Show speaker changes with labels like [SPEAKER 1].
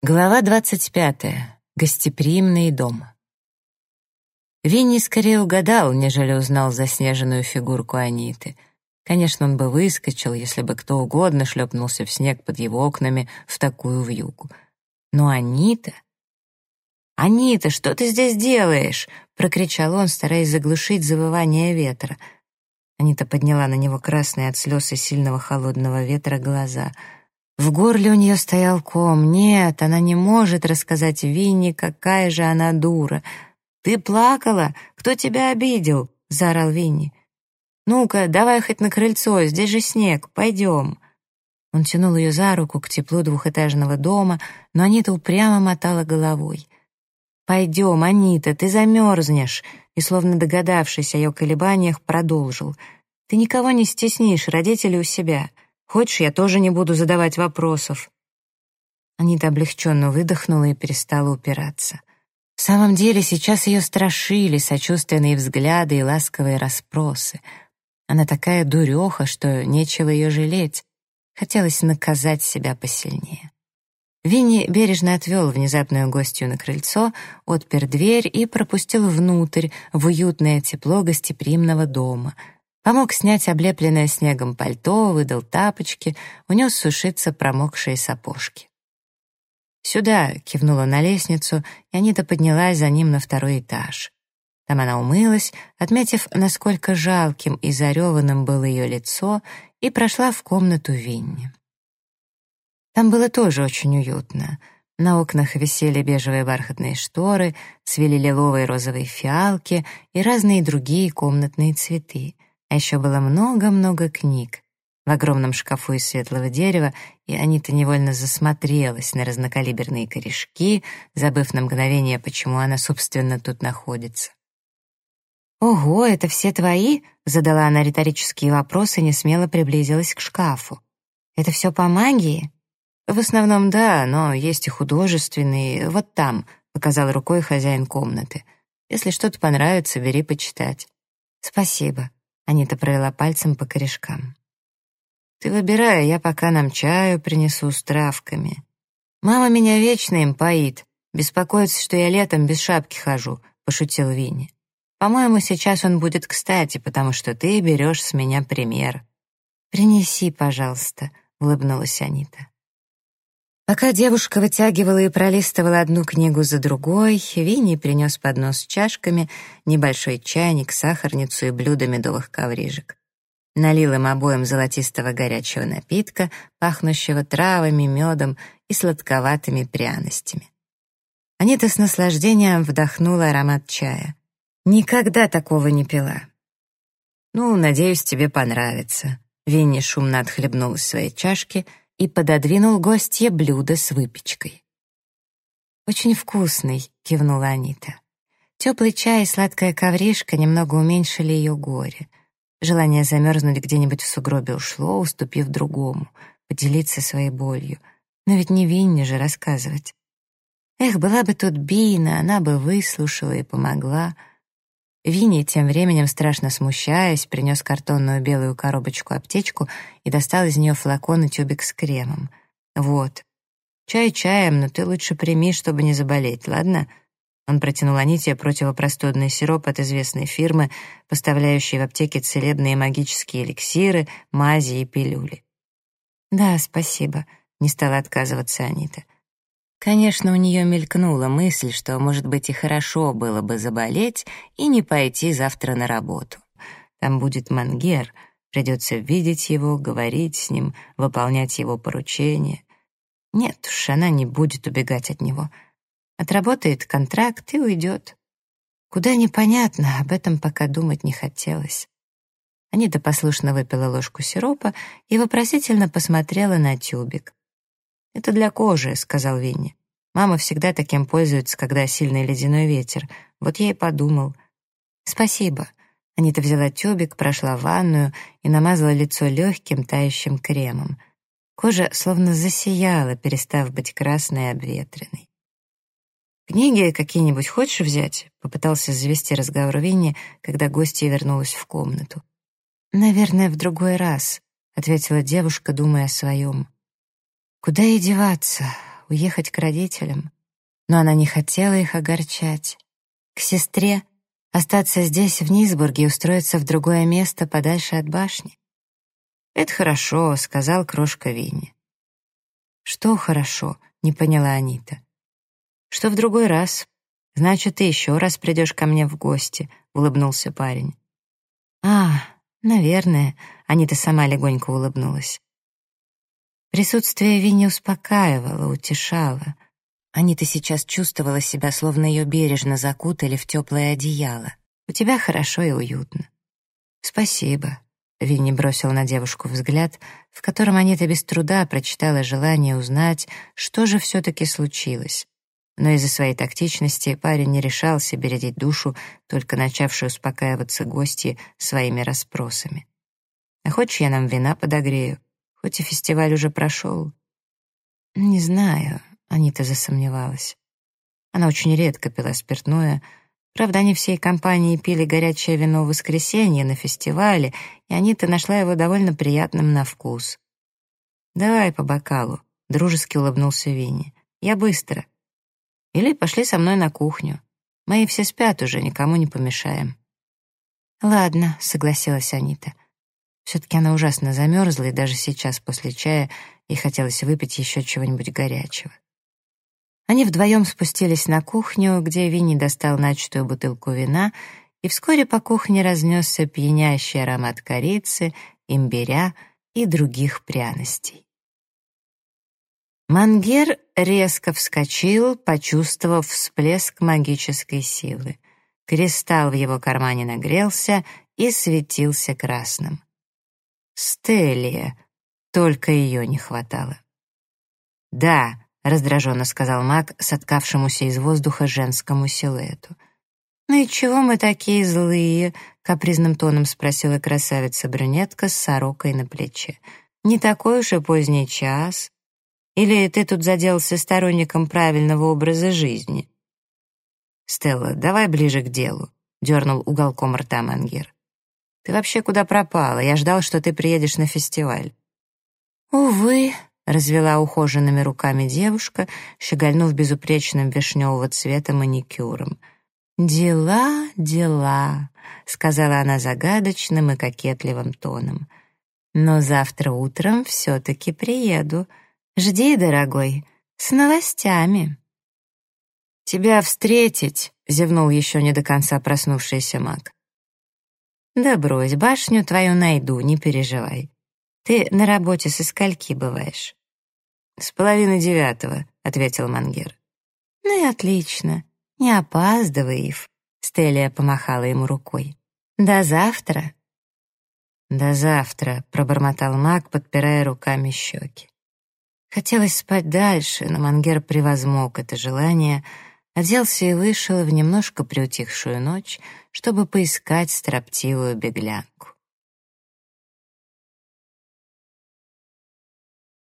[SPEAKER 1] Глава двадцать пятая. Гостеприимный дом. Винни скорее угадал, нежели узнал заснеженную фигурку Аниты. Конечно, он бы выскочил, если бы кто угодно шлепнулся в снег под его окнами в такую вьюгу. Но Анита... «Анита, что ты здесь делаешь?» — прокричал он, стараясь заглушить завывание ветра. Анита подняла на него красные от слез и сильного холодного ветра глаза — в горле у нее стоял ком. Нет, она не может рассказать Винни, какая же она дура. «Ты плакала? Кто тебя обидел?» — заорал Винни. «Ну-ка, давай хоть на крыльцо, здесь же снег, пойдем». Он тянул ее за руку к теплу двухэтажного дома, но Анита упрямо мотала головой. «Пойдем, Анита, ты замерзнешь», и, словно догадавшись о ее колебаниях, продолжил. «Ты никого не стеснишь, родители у себя. Хочешь, я тоже не буду задавать вопросов?» Анита облегченно выдохнула и перестала упираться. В самом деле сейчас ее страшили сочувственные взгляды и ласковые расспросы. Она такая дуреха, что нечего ее жалеть. Хотелось наказать себя посильнее. Винни бережно отвел внезапную гостью на крыльцо, отпер дверь и пропустил внутрь, в уютное тепло гостеприимного дома — Помог снять облепленное снегом пальто, выдал тапочки, унес сушиться промокшие сапожки. «Сюда!» — кивнула на лестницу, и Анита поднялась за ним на второй этаж. Там она умылась, отметив, насколько жалким и зареванным было ее лицо, и прошла в комнату Винни. Там было тоже очень уютно. На окнах висели бежевые бархатные шторы, цвели лиловые розовые фиалки и разные другие комнатные цветы — а еще было много-много книг. В огромном шкафу из светлого дерева, и Анита невольно засмотрелась на разнокалиберные корешки, забыв на мгновение, почему она, собственно, тут находится. «Ого, это все твои?» — задала она риторические вопросы и несмело приблизилась к шкафу. «Это все по магии?» «В основном да, но есть и художественные. Вот там», — показал рукой хозяин комнаты. «Если что-то понравится, бери почитать». «Спасибо», Анита провела пальцем по корешкам. «Ты выбирай, я пока нам чаю принесу с травками. Мама меня вечно им поит, беспокоится, что я летом без шапки хожу», — пошутил Винни. «По-моему, сейчас он будет кстати, потому что ты берешь с меня пример». «Принеси, пожалуйста», — улыбнулась Анита. Пока девушка вытягивала и пролистывала одну книгу за другой, Винни принес поднос с чашками, небольшой чайник, сахарницу и блюдо медовых коврижек. Налил им обоим золотистого горячего напитка, пахнущего травами, медом и сладковатыми пряностями. Анита с наслаждением вдохнула аромат чая. Никогда такого не пила. «Ну, надеюсь, тебе понравится». Винни шумно отхлебнул из своей чашки — и пододвинул гостье блюдо с выпечкой. «Очень вкусный», — кивнула Анита. Теплый чай и сладкая ковришка немного уменьшили ее горе. Желание замерзнуть где-нибудь в сугробе ушло, уступив другому, поделиться своей болью. Но ведь не Винни же рассказывать. Эх, была бы тут Бина, она бы выслушала и помогла — Винни, тем временем страшно смущаясь, принес картонную белую коробочку-аптечку и достал из нее флакон и тюбик с кремом. «Вот. Чай чаем, но ты лучше прими, чтобы не заболеть, ладно?» Он протянул Аните противопростудный сироп от известной фирмы, поставляющей в аптеке целебные магические эликсиры, мази и пилюли. «Да, спасибо», — не стала отказываться Анита. Конечно, у нее мелькнула мысль, что, может быть, и хорошо было бы заболеть и не пойти завтра на работу. Там будет Мангер, придется видеть его, говорить с ним, выполнять его поручения. Нет уж, она не будет убегать от него. Отработает контракт и уйдет. Куда непонятно, об этом пока думать не хотелось. Анита послушно выпила ложку сиропа и вопросительно посмотрела на тюбик. «Это для кожи», — сказал Винни. «Мама всегда таким пользуется, когда сильный ледяной ветер. Вот я и подумал». «Спасибо». Анита взяла тюбик, прошла в ванную и намазала лицо легким тающим кремом. Кожа словно засияла, перестав быть красной и обветренной. «Книги какие-нибудь хочешь взять?» — попытался завести разговор Винни, когда гостья вернулась в комнату. «Наверное, в другой раз», — ответила девушка, думая о своем. Куда ей деваться? уехать к родителям. Но она не хотела их огорчать. К сестре остаться здесь, в Низбурге, и устроиться в другое место подальше от башни. «Это хорошо», — сказал крошка Винни. «Что хорошо?» — не поняла Анита. «Что в другой раз. Значит, ты еще раз придешь ко мне в гости», — улыбнулся парень. «А, наверное», — Анита сама легонько улыбнулась. Присутствие Винни успокаивало, утешало. Анита сейчас чувствовала себя, словно ее бережно закутали в теплое одеяло. «У тебя хорошо и уютно». «Спасибо», — Винни бросил на девушку взгляд, в котором Анита без труда прочитала желание узнать, что же все-таки случилось. Но из-за своей тактичности парень не решался бередить душу, только начавшую успокаиваться гости своими расспросами. «А хочешь, я нам вина подогрею?» Хоть и фестиваль уже прошел. Не знаю, Анита засомневалась. Она очень редко пила спиртное. Правда, они всей компанией пили горячее вино в воскресенье на фестивале, и Анита нашла его довольно приятным на вкус. «Давай по бокалу», — дружески улыбнулся Винни. «Я быстро. Или пошли со мной на кухню. Мои все спят уже, никому не помешаем». «Ладно», — согласилась Анита. Все-таки она ужасно замерзла, и даже сейчас, после чая, ей хотелось выпить еще чего-нибудь горячего. Они вдвоем спустились на кухню, где Винни достал начатую бутылку вина, и вскоре по кухне разнесся пьянящий аромат корицы, имбиря и других пряностей. Мангер резко вскочил, почувствовав всплеск магической силы. Кристалл в его кармане нагрелся и светился красным. Стеллия. Только ее не хватало. «Да», — раздраженно сказал маг соткавшемуся из воздуха женскому силуэту. «Ну и чего мы такие злые?» — капризным тоном спросила красавица-брюнетка с сорокой на плече. «Не такой уж и поздний час. Или ты тут заделался сторонником правильного образа жизни?» «Стелла, давай ближе к делу», — дернул уголком рта Мангер. Ты вообще куда пропала? Я ждал, что ты приедешь на фестиваль». «Увы», — развела ухоженными руками девушка, щегольнув безупречным вишневого цвета маникюром. «Дела, дела», — сказала она загадочным и кокетливым тоном. «Но завтра утром все-таки приеду. Жди, дорогой, с новостями». «Тебя встретить», — зевнул еще не до конца проснувшийся маг. «Да брось, башню твою найду, не переживай. Ты на работе со скольки бываешь?» «С половины девятого», — ответил Мангер. «Ну и отлично. Не опаздывай, Ив», — Стелия помахала ему рукой. «До завтра». «До завтра», — пробормотал маг, подпирая руками щеки. Хотелось спать дальше, но Мангер превозмог это желание — оделся и вышел в немножко приутихшую ночь, чтобы поискать строптивую беглянку.